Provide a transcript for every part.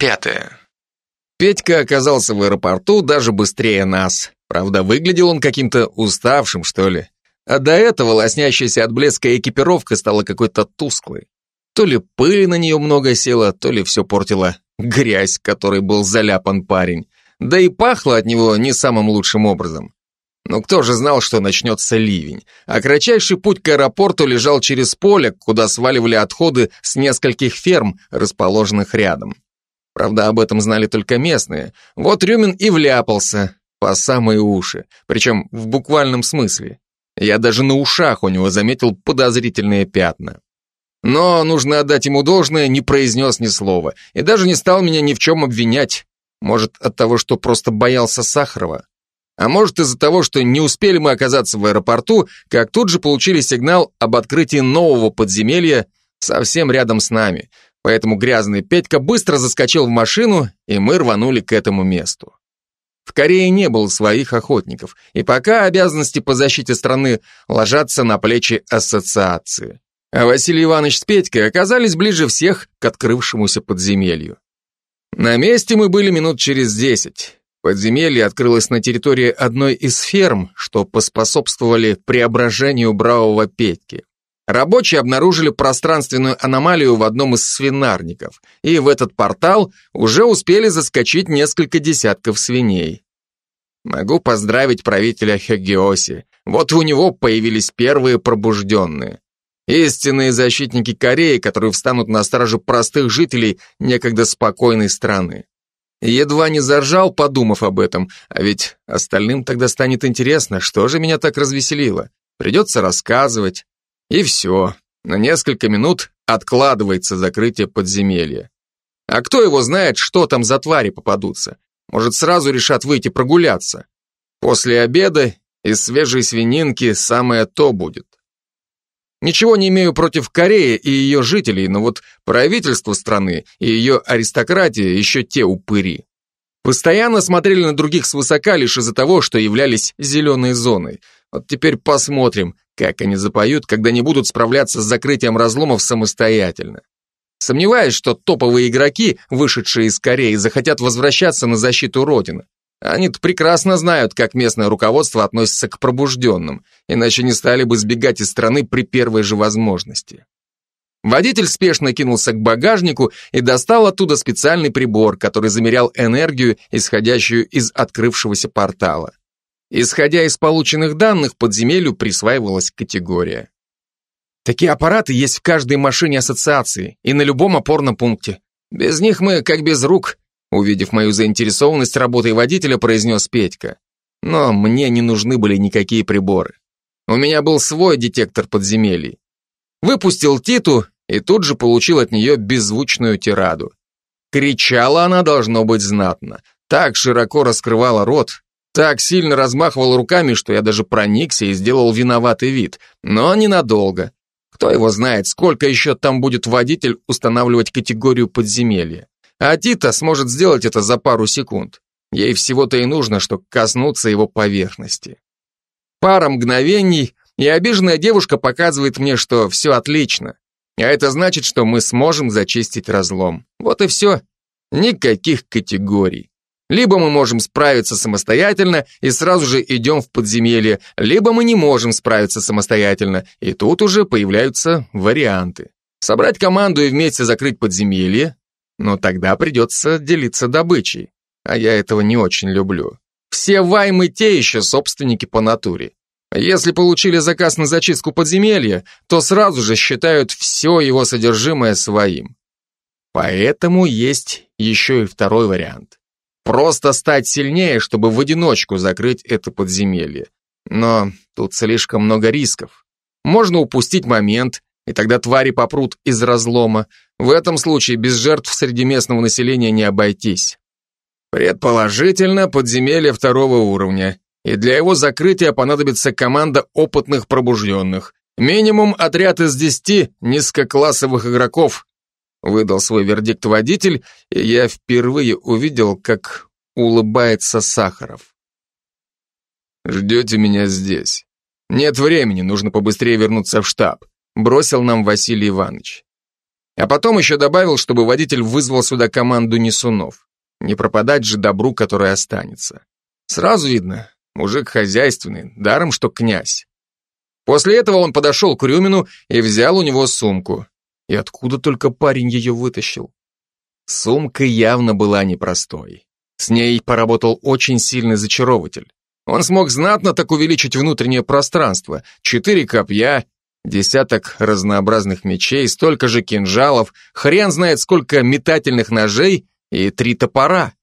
пятое. Петька оказался в аэропорту даже быстрее нас. Правда, выглядел он каким-то уставшим, что ли. А до этого лоснящаяся от блеска экипировка стала какой-то тусклой. То ли пыли на нее много село, то ли все портила грязь, которой был заляпан парень. Да и пахло от него не самым лучшим образом. Но кто же знал, что начнется ливень? А кратчайший путь к аэропорту лежал через поле, куда сваливали отходы с нескольких ферм, расположенных рядом. Правда, об этом знали только местные. Вот Рюмин и вляпался по самые уши, причем в буквальном смысле. Я даже на ушах у него заметил подозрительные пятна. Но, нужно отдать ему должное, не произнес ни слова и даже не стал меня ни в чем обвинять. Может, от того, что просто боялся Сахарова. А может, из-за того, что не успели мы оказаться в аэропорту, как тут же получили сигнал об открытии нового подземелья совсем рядом с нами. Поэтому грязный Петька быстро заскочил в машину, и мы рванули к этому месту. В Корее не было своих охотников, и пока обязанности по защите страны ложатся на плечи ассоциации. А Василий Иванович с Петькой оказались ближе всех к открывшемуся подземелью. На месте мы были минут через десять. Подземелье открылось на территории одной из ферм, что поспособствовали преображению бравого Петьки. Рабочие обнаружили пространственную аномалию в одном из свинарников, и в этот портал уже успели заскочить несколько десятков свиней. Могу поздравить правителя Хегиоси. Вот у него появились первые пробужденные. Истинные защитники Кореи, которые встанут на стражу простых жителей некогда спокойной страны. Едва не заржал, подумав об этом, а ведь остальным тогда станет интересно, что же меня так развеселило. Придется рассказывать. И все. На несколько минут откладывается закрытие подземелья. А кто его знает, что там за твари попадутся? Может, сразу решат выйти прогуляться. После обеда из свежей свининки самое то будет. Ничего не имею против Кореи и ее жителей, но вот правительство страны и ее аристократия еще те упыри. Постоянно смотрели на других свысока лишь из-за того, что являлись зеленой зоной. Вот теперь посмотрим, как они запоют, когда не будут справляться с закрытием разломов самостоятельно. Сомневаюсь, что топовые игроки, вышедшие из Кореи, захотят возвращаться на защиту Родины. Они-то прекрасно знают, как местное руководство относится к пробужденным, иначе не стали бы сбегать из страны при первой же возможности. Водитель спешно кинулся к багажнику и достал оттуда специальный прибор, который замерял энергию, исходящую из открывшегося портала. Исходя из полученных данных, подземелью присваивалась категория. Такие аппараты есть в каждой машине ассоциации и на любом опорном пункте. Без них мы как без рук, Увидев мою заинтересованность работой водителя, произнес Петька. Но мне не нужны были никакие приборы. У меня был свой детектор подземелий. Выпустил Титу и тут же получил от нее беззвучную тираду. Кричала она, должно быть, знатно. Так широко раскрывала рот, так сильно размахивала руками, что я даже проникся и сделал виноватый вид. Но ненадолго. Кто его знает, сколько еще там будет водитель устанавливать категорию подземелья. А Тита сможет сделать это за пару секунд. Ей всего-то и нужно, чтобы коснуться его поверхности. Пара мгновений, и обиженная девушка показывает мне, что все отлично. А это значит, что мы сможем зачистить разлом. Вот и все. Никаких категорий. Либо мы можем справиться самостоятельно и сразу же идем в подземелье, либо мы не можем справиться самостоятельно, и тут уже появляются варианты. Собрать команду и вместе закрыть подземелье, но тогда придется делиться добычей, а я этого не очень люблю. Все ваймы те еще собственники по натуре. Если получили заказ на зачистку подземелья, то сразу же считают все его содержимое своим. Поэтому есть еще и второй вариант. Просто стать сильнее, чтобы в одиночку закрыть это подземелье. Но тут слишком много рисков. Можно упустить момент, и тогда твари попрут из разлома. В этом случае без жертв среди местного населения не обойтись. Предположительно, подземелье второго уровня, и для его закрытия понадобится команда опытных пробужденных. Минимум отряд из десяти низкоклассовых игроков, выдал свой вердикт водитель, и я впервые увидел, как улыбается Сахаров. «Ждете меня здесь. Нет времени, нужно побыстрее вернуться в штаб бросил нам Василий Иванович. А потом еще добавил, чтобы водитель вызвал сюда команду несунов. Не пропадать же добру, которое останется. Сразу видно, мужик хозяйственный, даром что князь. После этого он подошел к Рюмину и взял у него сумку. И откуда только парень ее вытащил? Сумка явно была непростой. С ней поработал очень сильный зачарователь. Он смог знатно так увеличить внутреннее пространство. Четыре копья, десяток разнообразных мечей, столько же кинжалов, хрен знает сколько метательных ножей и три топора.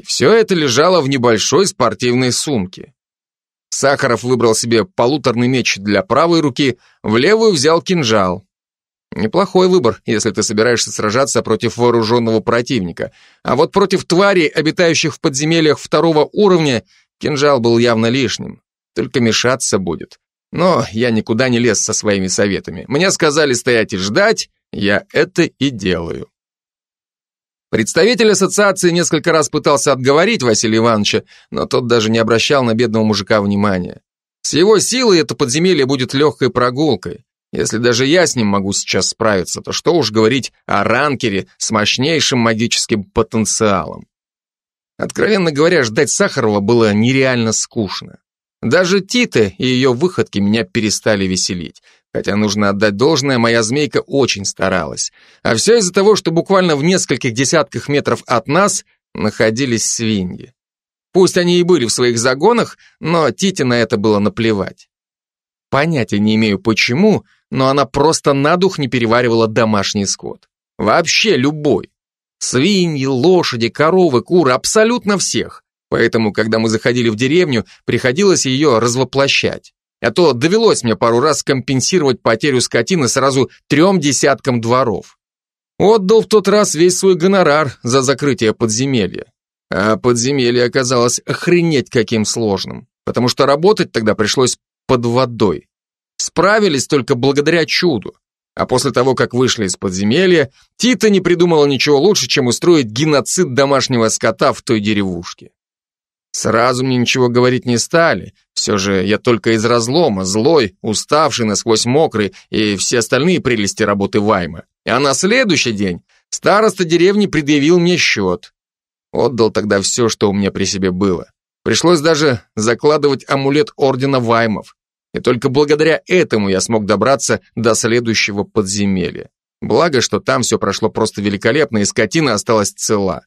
И все это лежало в небольшой спортивной сумке. Сахаров выбрал себе полуторный меч для правой руки, в левую взял кинжал. Неплохой выбор, если ты собираешься сражаться против вооруженного противника. А вот против тварей, обитающих в подземельях второго уровня, кинжал был явно лишним. Только мешаться будет. Но я никуда не лез со своими советами. Мне сказали стоять и ждать, я это и делаю. Представитель ассоциации несколько раз пытался отговорить Василия Ивановича, но тот даже не обращал на бедного мужика внимания. С его силой это подземелье будет легкой прогулкой. Если даже я с ним могу сейчас справиться, то что уж говорить о ранкере с мощнейшим магическим потенциалом. Откровенно говоря, ждать Сахарова было нереально скучно. Даже Тита и ее выходки меня перестали веселить. Хотя нужно отдать должное, моя змейка очень старалась. А все из-за того, что буквально в нескольких десятках метров от нас находились свиньи. Пусть они и были в своих загонах, но Тите на это было наплевать. Понятия не имею почему, но она просто на дух не переваривала домашний скот. Вообще любой. Свиньи, лошади, коровы, куры, абсолютно всех. Поэтому, когда мы заходили в деревню, приходилось ее развоплощать. А то довелось мне пару раз компенсировать потерю скотины сразу трем десяткам дворов. Отдал в тот раз весь свой гонорар за закрытие подземелья. А подземелье оказалось охренеть каким сложным, потому что работать тогда пришлось под водой. Справились только благодаря чуду. А после того, как вышли из подземелья, Тита не придумала ничего лучше, чем устроить геноцид домашнего скота в той деревушке. Сразу мне ничего говорить не стали. Все же я только из разлома, злой, уставший, насквозь мокрый и все остальные прелести работы Вайма. А на следующий день староста деревни предъявил мне счет. Отдал тогда все, что у меня при себе было. Пришлось даже закладывать амулет ордена Ваймов. И только благодаря этому я смог добраться до следующего подземелья. Благо, что там все прошло просто великолепно, и скотина осталась цела.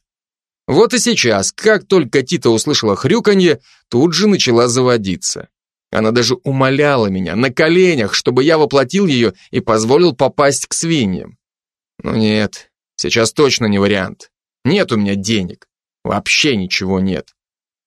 Вот и сейчас, как только Тита услышала хрюканье, тут же начала заводиться. Она даже умоляла меня на коленях, чтобы я воплотил ее и позволил попасть к свиньям. Но нет, сейчас точно не вариант. Нет у меня денег. Вообще ничего нет.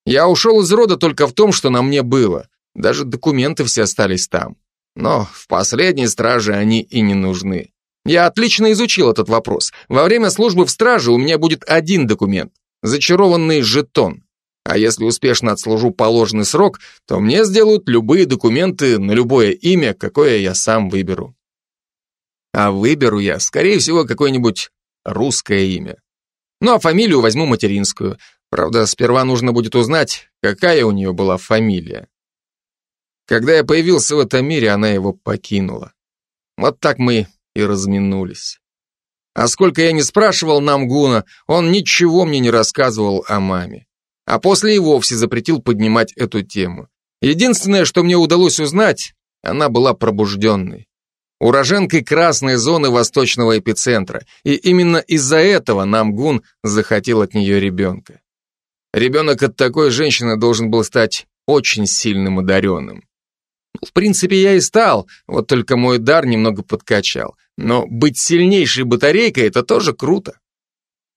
Я ушел из рода только в том, что на мне было. Даже документы все остались там. Но в последней страже они и не нужны. Я отлично изучил этот вопрос. Во время службы в страже у меня будет один документ зачарованный жетон. А если успешно отслужу положенный срок, то мне сделают любые документы на любое имя, какое я сам выберу. А выберу я, скорее всего, какое-нибудь русское имя. Ну а фамилию возьму материнскую. Правда, сперва нужно будет узнать, какая у нее была фамилия. Когда я появился в этом мире, она его покинула. Вот так мы и разминулись. А сколько я не спрашивал Намгуна, он ничего мне не рассказывал о маме. А после и вовсе запретил поднимать эту тему. Единственное, что мне удалось узнать, она была пробужденной. Уроженкой красной зоны восточного эпицентра, и именно из-за этого Намгун захотел от нее ребенка. Ребенок от такой женщины должен был стать очень сильным одаренным. В принципе, я и стал, вот только мой дар немного подкачал. Но быть сильнейшей батарейкой – это тоже круто.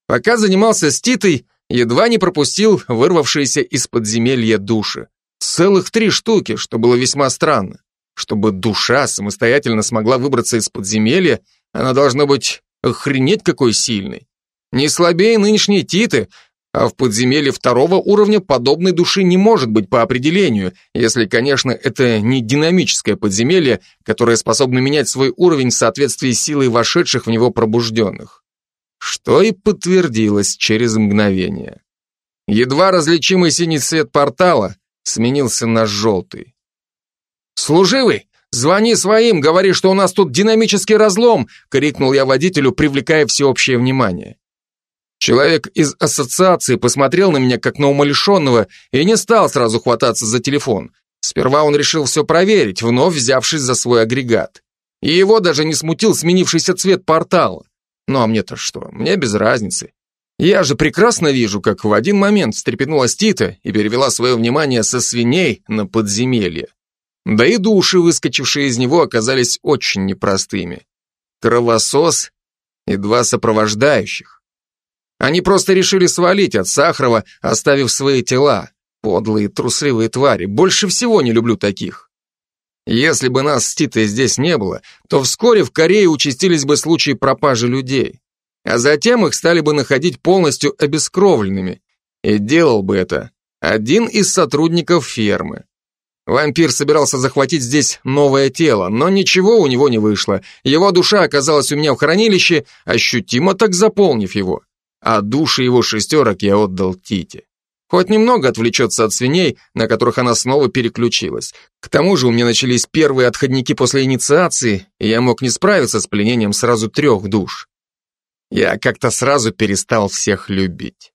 Пока занимался с Титой, едва не пропустил вырвавшиеся из подземелья души. Целых три штуки, что было весьма странно. Чтобы душа самостоятельно смогла выбраться из подземелья, она должна быть охренеть какой сильной. Не слабее нынешней Титы, а в подземелье второго уровня подобной души не может быть по определению, если, конечно, это не динамическое подземелье, которое способно менять свой уровень в соответствии с силой вошедших в него пробужденных. Что и подтвердилось через мгновение. Едва различимый синий цвет портала сменился на желтый. «Служивый, «Звони своим, говори, что у нас тут динамический разлом!» — крикнул я водителю, привлекая всеобщее внимание. Человек из ассоциации посмотрел на меня как на умалишенного и не стал сразу хвататься за телефон. Сперва он решил все проверить, вновь взявшись за свой агрегат. И его даже не смутил сменившийся цвет портала. Ну а мне-то что, мне без разницы. Я же прекрасно вижу, как в один момент встрепенулась Тита и перевела свое внимание со свиней на подземелье. Да и души, выскочившие из него, оказались очень непростыми. Кровосос и два сопровождающих. Они просто решили свалить от Сахарова, оставив свои тела. Подлые, трусливые твари. Больше всего не люблю таких. Если бы нас с Титой здесь не было, то вскоре в Корее участились бы случаи пропажи людей. А затем их стали бы находить полностью обескровленными. И делал бы это один из сотрудников фермы. Вампир собирался захватить здесь новое тело, но ничего у него не вышло. Его душа оказалась у меня в хранилище, ощутимо так заполнив его. А души его шестерок я отдал Тите. Хоть немного отвлечется от свиней, на которых она снова переключилась. К тому же у меня начались первые отходники после инициации, и я мог не справиться с пленением сразу трех душ. Я как-то сразу перестал всех любить.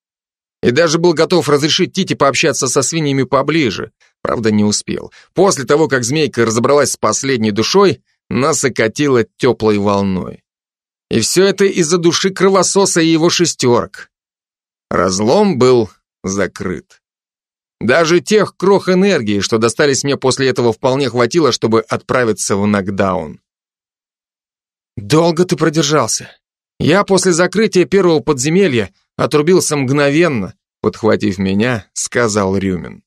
И даже был готов разрешить Тите пообщаться со свиньями поближе. Правда, не успел. После того, как змейка разобралась с последней душой, нас окатило теплой волной. И все это из-за души кровососа и его шестерок. Разлом был закрыт. Даже тех крох энергии, что достались мне после этого, вполне хватило, чтобы отправиться в нокдаун. Долго ты продержался. Я после закрытия первого подземелья отрубился мгновенно, подхватив меня, сказал Рюмин.